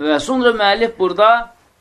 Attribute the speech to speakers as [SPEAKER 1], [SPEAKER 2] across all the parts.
[SPEAKER 1] Və sonra müəllif burada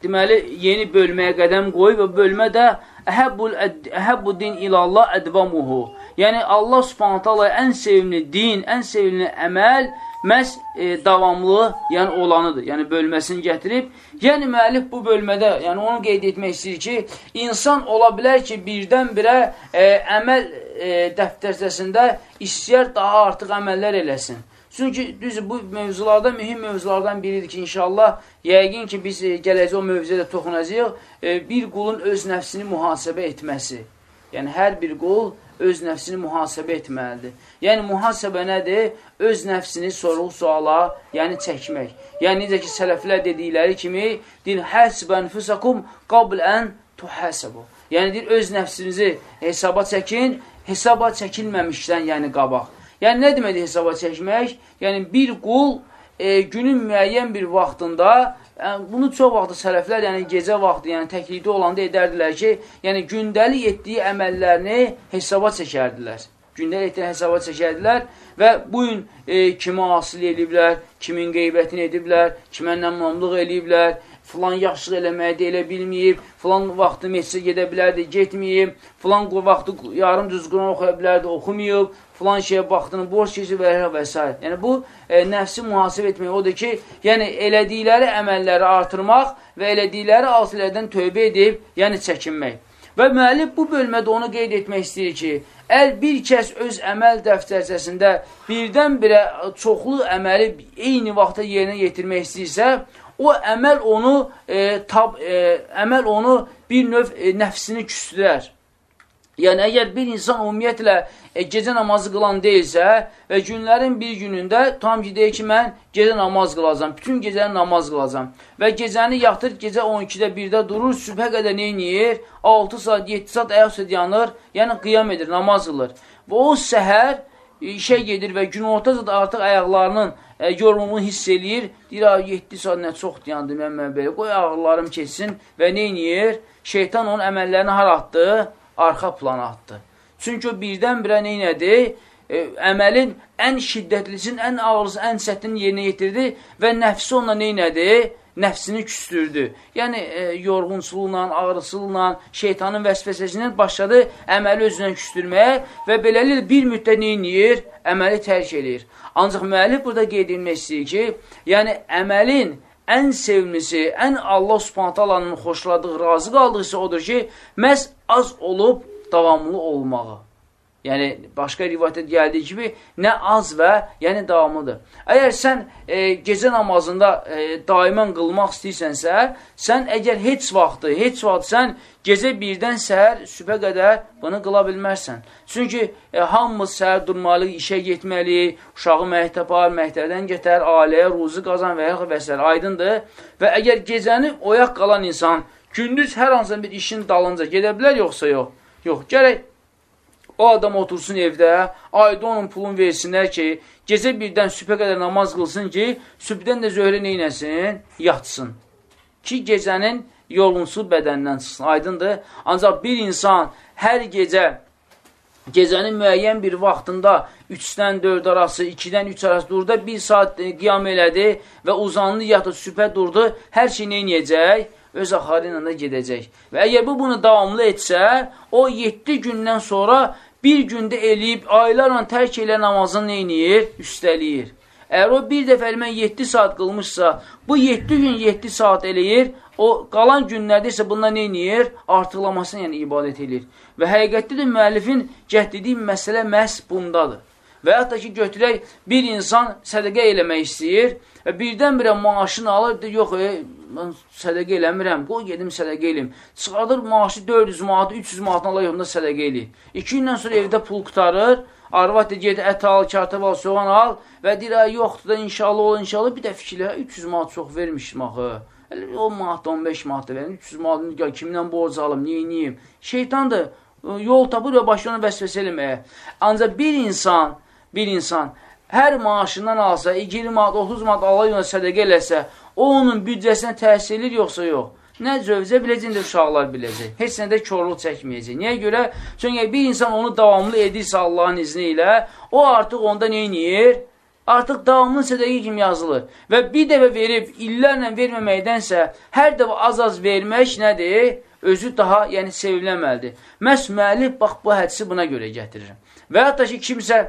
[SPEAKER 1] deməli yeni bölməyə qədəm qoyub və bölmə də əhəbbul din ilallah ədvamuhu. Yəni Allah Subhanahu taala ən sevimli din, ən sevimli əməl məhz e, davamlı, yəni olanıdır. Yəni bölməsini gətirib. Yəni müəllif bu bölmədə, yəni onu qeyd etmək istəyir ki, insan ola bilər ki, birdən-birə e, əməl e, dəftərçəsində istəyər daha artıq əməllər eləsin. Çünki düz bu mövzularda mühüm mövzulardan biridir ki, inşallah yəqin ki, biz e, gələcək o mövzuya da toxunacağıq. E, bir qulun öz nəfsini mühasibə etməsi. Yəni hər bir qul öz nəfsini mühasibə etməlidir. Yəni, mühasibə nədir? Öz nəfsini soruq suala, yəni çəkmək. Yəni, necə ki, sələflər dedikləri kimi, deyil, həsibə nüfusakum qabl ən tuhəsəbu. Yəni, deyil, öz nəfsinizi hesaba çəkin, hesaba çəkilməmişdən, yəni qabaq. Yəni, nə deməkdir hesaba çəkmək? Yəni, bir qul e, günün müəyyən bir vaxtında Yəni, bunu çox vaxtı sələflər, yəni gecə vaxtı, yəni təklikdə olanda edərdilər ki, yəni gündəlik etdiyi əməllərini hesaba çəkərdilər. Gündəlik etdiyi hesaba çəkərdilər və bu gün e, kimi asıl ediblər, kimin qeybətini ediblər, kimə nəmmamlıq ediblər, filan yaxşılıq eləməyi də elə bilməyib, filan vaxtı meçsə gedə bilərdi, getməyib, filan vaxtı yarım düz Quran oxuya bilərdi, oxumayıb, filan şeyə baxdığını borç keçir və, və s. Yəni, bu e, nəfsi mühasib etmək odur ki, yəni elədikləri əməlləri artırmaq və elədikləri asilərdən tövbə edib, yəni çəkinmək. Və müəllif bu bölmədə onu qeyd etmək istəyir ki, əl bir kəs öz əməl dəftərçəsində birdən-birə çoxlu əməli eyni vaxtda yerinə yetirmək istəyirsə, o əməl onu e, tab, e, əməl onu bir növ e, nəfsini küstürər. Yəni, əgər bir insan ümumiyyətlə e, gecə namazı qılan deyilsə və günlərin bir günündə tam ki, deyir ki, mən gecə namaz qılacam, bütün gecəni namaz qılacam və gecəni yatır, gecə 12-də, 1-də durur, sübhə qədər neyniyir? 6 saat, 7 saat ayaq süd yanır, yəni qiyam edir, namaz qılır. Və o səhər işə gedir və gün ortası da artıq ayaqlarının e, yorulunu hiss eləyir. Deyir, 7 saat nə çox dayandım, mən, mən belə, qoy ayaqlarım keçsin və neyniyir? Şeytan onun əməllərini har atdı? arxa plana atdı. Çünki o birdən-birə neynədi? E, əməlin ən şiddətlisinin, ən ağırlısı, ən sətini yerinə yetirdi və nəfsi onunla neynədi? Nəfsini küstürdü. Yəni, e, yorğunsuluqla, ağrısılıqla, şeytanın vəsvəsəsindən başladı əməli özündən küstürməyə və beləliklə bir müddət neynəyir? Əməli tərk edir. Ancaq müəllif burada qeyd edilmək istəyir ki, yəni əməlin ən sevimlisi, ən Allah subhanət alanın xoşladığı, razı qaldığı isə odur ki, məhz az olub davamlı olmağı. Yəni, başqa rivayətdə gəldiyi kimi, nə az və, yəni davamlıdır. Əgər sən e, gecə namazında e, daimən qılmaq istəyirsənsə, sən əgər heç vaxtı, heç vaxt sən gecə birdən səhər, sübhə qədər bunu qıla bilmərsən. Çünki e, hamımız səhər durmalı, işə getməli, uşağı məktəb apar, məktəbdən getər, ailəyə ruzu qazan və yaxud və s. aydındır. Və əgər gecəni oyaq qalan insan gündüz hər hansın bir işin dalınca gedə bilər, yoxsa yox? Yox, gərək O adam otursun evdə, ayda onun pulun versinlər ki, gecə birdən sübhə qədər namaz qılsın ki, sübhdən də zöhrə neynəsin? Yatsın. Ki, gecənin yolunsu bədəndən çıxsın. Aydındır. Ancaq bir insan hər gecə, gecənin müəyyən bir vaxtında 3-dən 4 arası, 2-dən 3 arası durdu, 1 saat qiyam elədi və uzanlı yatıb sübhə durdu, hər şey neynəyəcək? Öz axarı ilə də gedəcək. Və əgər bu bunu davamlı etsə, o 7 gündən sonra bir gündə eləyib, aylarla tərk elə namazını neyniyir? Üstəliyir. Əgər o bir dəfə mən 7 saat qılmışsa, bu 7 gün 7 saat eləyir, o qalan günlərdə isə bundan neyniyir? Artıqlamasını, yəni ibadət eləyir. Və həqiqətdə də müəllifin cəhdidiyi məsələ məhz bundadır. Və hətta ki, götürək, bir insan sədəqə eləmək istəyir və birdən-birə maaşını alır, deyir, yox, e, mən sədəqə eləmirəm, qoy gedim sədəqə eləyim. Çıxardır maaşı 400 manat, 300 manatını alır, yolunda sədəqə eləyir. İki gündən sonra evdə pul qutarır, arvad da ged, ət al, kartıb al, soğan al və deyir, yoxdur da inşallah ol, inşallah bir də fikirlə, 300 manat çox vermişim axı. 10 manat, 15 manat da verin, 300 manat kimdən borc alım, neyiniyim? Şeytandır, yol tapır və başlayır onu vəsvəsə eləməyə. Ancaq bir insan bir insan hər maaşından alsa, 20 manat, 30 manat Allah yolunda sədəqə eləsə, o onun büdcəsinə təhsil edir, yoxsa yox? Nə zövcə biləcək, nə uşaqlar biləcək. Heç nədə körlük çəkməyəcək. Niyə görə? Çünki bir insan onu davamlı edirsə Allahın izni ilə, o artıq onda nə edir? Artıq davamlı sədəqə kimi yazılır. Və bir dəfə verib, illərlə verməməkdənsə, hər dəfə az-az vermək nədir? Özü daha, yəni seviləməlidir. Məhz müəllif, bax, bu hədisi buna görə gətirir. Və hətta ki, kimsə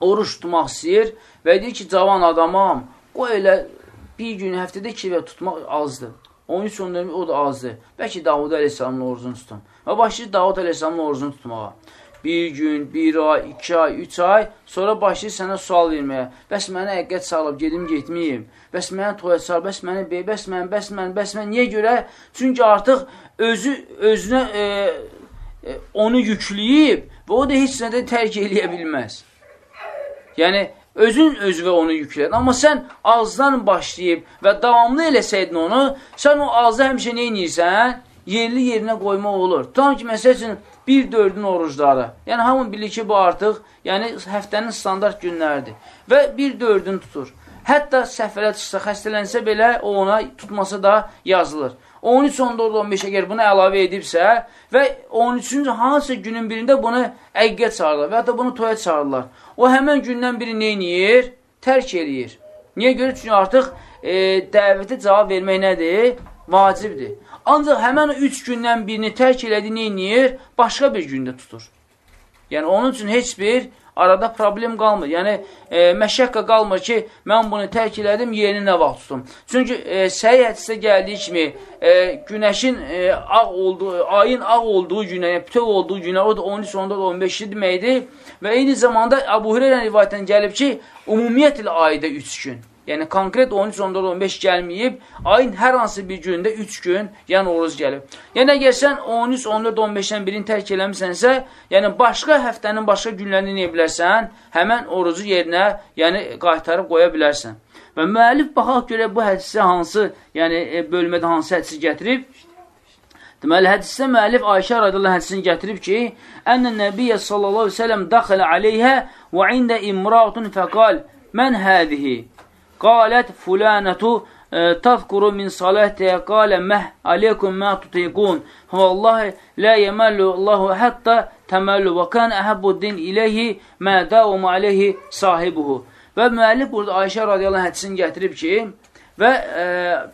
[SPEAKER 1] oruç tutmaq istəyir və deyir ki, cavan adamam, qoy elə bir gün həftədə iki və tutmaq azdır. 13 14 o da azdır. Bəlkə Davud Əleyhisselamın orucunu tutum. Və başlayır Davud Əleyhisselamın orucunu tutmağa bir gün, bir ay, iki ay, üç ay, sonra başlayır sənə sual verməyə. Bəs mənə əqqət salıb, gedim getməyim. Bəs mənə toya salıb, bəs mənə bey, bəs mən, bəs mən, bəs mən. Niyə görə? Çünki artıq özü, özünə e, e, onu yükləyib və o da heç nədə tərk eləyə bilməz. Yəni, özün özvə onu yüklədin. Amma sən azdan başlayıb və davamlı eləsəydin onu, sən o azı həmişə nə inirsən? Yerli yerinə qoymaq olur. Tam ki, məsəl üçün, bir dördün orucları. Yəni, hamı bilir ki, bu artıq yəni, həftənin standart günləridir. Və bir dördün tutur. Hətta səfərə çıxsa, xəstələnsə belə o ona tutması da yazılır. 13, 14, 15 əgər bunu əlavə edibsə və 13-cü hansısa günün birində bunu əqqə çağırırlar və hətta bunu toya çağırırlar. O həmən gündən biri neyniyir? Tərk eləyir. Niyə görə? Çünki artıq e, dəvətə cavab vermək nədir? Vacibdir. Ancaq həmən o üç gündən birini tərk elədi, neyniyir? Başqa bir gündə tutur. Yəni, onun üçün heç bir arada problem qalmır. Yəni, e, məşəqqə qalmır ki, mən bunu tərk elədim, yerini nə vaxt tutum. Çünki e, səhi hədisdə gəldiyi kimi, e, günəşin e, ağ olduğu, ayın ağ olduğu günə, yəni bütöv olduğu günə, o da 13, 14, 15 deməkdir. Və eyni zamanda Əbu Hüreyrən rivayətən gəlib ki, ümumiyyətlə ayda 3 gün. Yəni, konkret 13, 14, 15 gəlməyib, ayın hər hansı bir gündə 3 gün, yəni oruz gəlib. Yəni, əgər sən 13, 14, 15-dən birini tərk eləmisənsə, yəni başqa həftənin başqa günlərini neyə bilərsən, həmən orucu yerinə, yəni qaytarıb qoya bilərsən. Və müəllif baxaq görə bu hədisi hansı, yəni e, bölmədə hansı hədisi gətirib? Deməli, hədisdə müəllif Ayşə radiyallahu hədisini gətirib ki, Ənə Nəbiyyə sallallahu aleyhi ve sellem daxilə aleyhə və ində imratun fəqal, mən hədihi. Qalət fulanətu tazkuru min salatiha qala mah alaykum ma tutiqun vallahi la yamallu Allahu hatta tamallu və kan ahabbu din ilayhi ma daum alayhi sahibuhu. Və müəllif burada Ayşə radiyallahu hədisini gətirib ki, və e,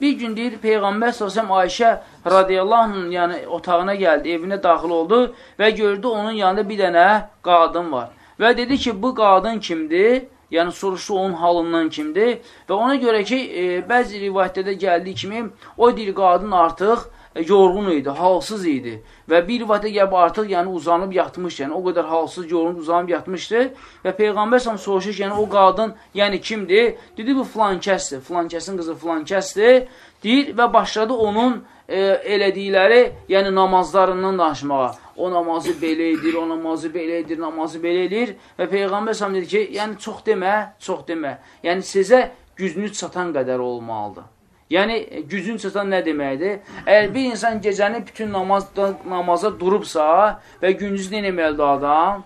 [SPEAKER 1] bir gün deyir Peyğəmbər sallallahu Ayşə radiyallahu anhın yəni otağına gəldi, evinə daxil oldu və gördü onun yanında bir dənə qadın var. Və dedi ki, bu qadın kimdir? Yəni, soruşu onun halından kimdir? Və ona görə ki, e, bəzi rivayətlərdə gəldiyi kimi o dil qadın artıq e, yorğun idi, halsız idi. Və bir rivayətə gəlib artıq yəni, uzanıb yatmışdı, yəni o qədər halsız, yorğun uzanıb yatmışdı. Və Peyğəmbər səhəm soruşur ki, yəni o qadın yəni kimdir? Dedi, bu filan kəsdir, filan kəsin qızı filan kəsdir, deyir və başladı onun e, elədikləri, yəni namazlarından danışmağa. O namazı belə edir, o namazı belə edir, namazı belə edir və Peyğəmbər səhəm dedi ki, yəni çox demə, çox demə. Yəni sizə gücünüz çatan qədər olmalıdır. Yəni, gücün çatan nə deməkdir? Əgər bir insan gecəni bütün namazda, namaza durubsa və gündüz nə eləməlidir adam?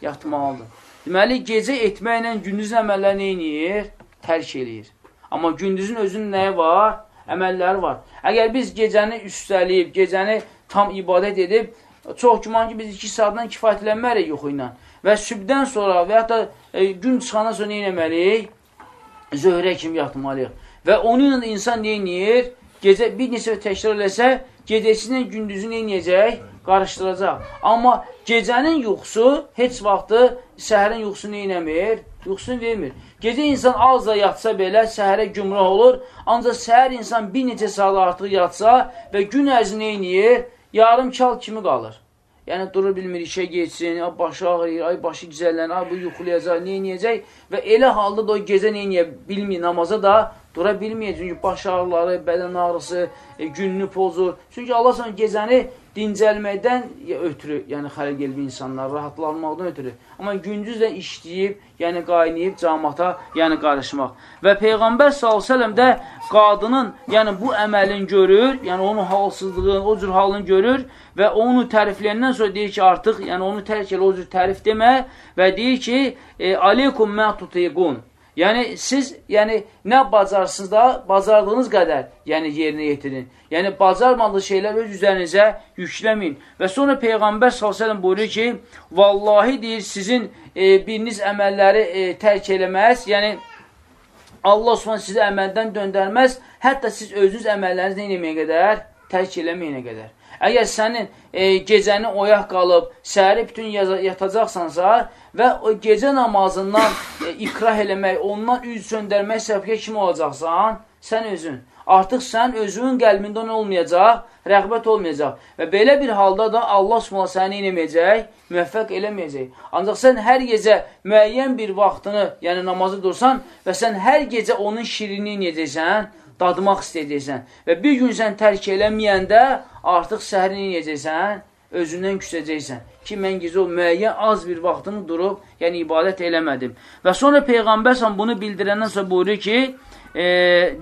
[SPEAKER 1] Yatmalıdır. Deməli, gecə etməklə gündüzün əməlləri nə eləyir? Tərk eləyir. Amma gündüzün özünün nəyi var? Əməlləri var. Əgər biz gecəni üstələyib, gecəni tam ibadət edib, Çox güman ki, biz iki saatdan kifayətlənməliyik yuxu ilə. Və sübdən sonra və da e, gün çıxandan sonra nə eləməliyik? Zöhrə kimi yatmalıyıq. Və onunla insan nə eləyir? Gecə bir neçə təkrar eləsə, gecəsindən gündüzü nə eləyəcək? Qarışdıracaq. Amma gecənin yuxusu heç vaxtı səhərin yuxusu nə eləmir? Yuxusunu vermir. Gecə insan az da yatsa belə səhərə gümrah olur. Ancaq səhər insan bir neçə saat artıq yatsa və gün ərzini eləyir? yarım kal kimi qalır. Yəni, durur bilmir, işə geçsin, ay, başı ağrıyır, ay, başı güzəllən, ay, bu yuxulayacaq, neynəyəcək və elə halda da o gecə neynəyə bilmir, namaza da dura bilməyəcək. Çünki baş ağrıları, bədən ağrısı, e, gününü pozur. Çünki Allah sana gecəni dincəlməkdən ötürü, yəni xəlq elbi insanlar, rahatlanmaqdan ötürü. Amma gündüz də işləyib, yəni qaynayıb camata, yəni qarışmaq. Və Peyğəmbər s.ə.v də qadının, yəni bu əməlin görür, yəni onun halsızlığını, o cür halını görür və onu tərifləyəndən sonra deyir ki, artıq, yəni onu tərk elə, o cür tərif demə və deyir ki, e, aleykum mə tutiqun. Yəni, siz yəni, nə bacarsınız da, bacardığınız qədər yəni, yerinə yetirin. Yəni, bacarmadığı şeylər öz üzərinizə yükləməyin. Və sonra Peyğəmbər s.ə.v buyurur ki, vallahi deyir, sizin e, biriniz əməlləri e, tərk eləməz, yəni, Allah Osman sizi əməldən döndərməz, hətta siz özünüz əməllərinizi nə eləməyə qədər? Tərk eləməyənə qədər. Əgər sənin e, gecəni oyaq qalıb, səhəri bütün yatacaqsansa və o gecə namazından e, ikrah eləmək, ondan üz söndərmək səbəbə kim olacaqsan? Sən özün. Artıq sən özünün qəlbində nə olmayacaq? Rəğbət olmayacaq. Və belə bir halda da Allah subhanə səni eləməyəcək, müvəffəq eləməyəcək. Ancaq sən hər gecə müəyyən bir vaxtını, yəni namazı dursan və sən hər gecə onun şirini eləyəcəksən, dadmaq istəyəcəksən və bir gün sən tərk eləməyəndə artıq səhrini eləyəcəksən, özündən küsəcəksən ki, mən gizə o müəyyən az bir vaxtını durub, yəni ibadət eləmədim. Və sonra Peyğəmbər bunu bildirəndən sonra buyurur ki, e,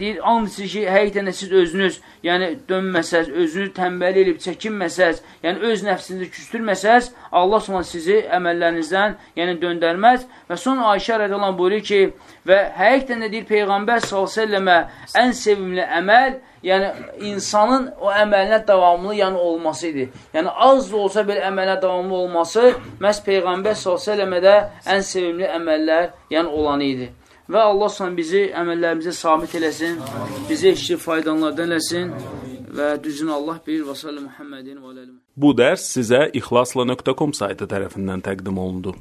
[SPEAKER 1] deyir, anlısı ki, həqiqətən siz özünüz, yəni dönməsəz, özünüz tənbəli elib çəkinməsəz, yəni öz nəfsinizi küstürməsəz, Allah sonra sizi əməllərinizdən yəni döndərməz. Və sonra Ayşə rədiyallahu buyurur ki, və həqiqətən də deyir Peyğəmbər s.ə.və ən sevimli əməl, yəni insanın o əməlinə davamlı yəni olması idi. Yəni az da olsa belə əmələ davamlı olması məhz Peyğəmbər s.ə.və ən sevimli əməllər yəni olanı idi. Və Allah sana bizi əməllərimizi sabit eləsin, bizi eşki faydanlardan eləsin və düzünü Allah bilir və sallı Muhammedin və.
[SPEAKER 2] Bu dərs sizə ixlasla.com saytı tərəfindən təqdim olundu.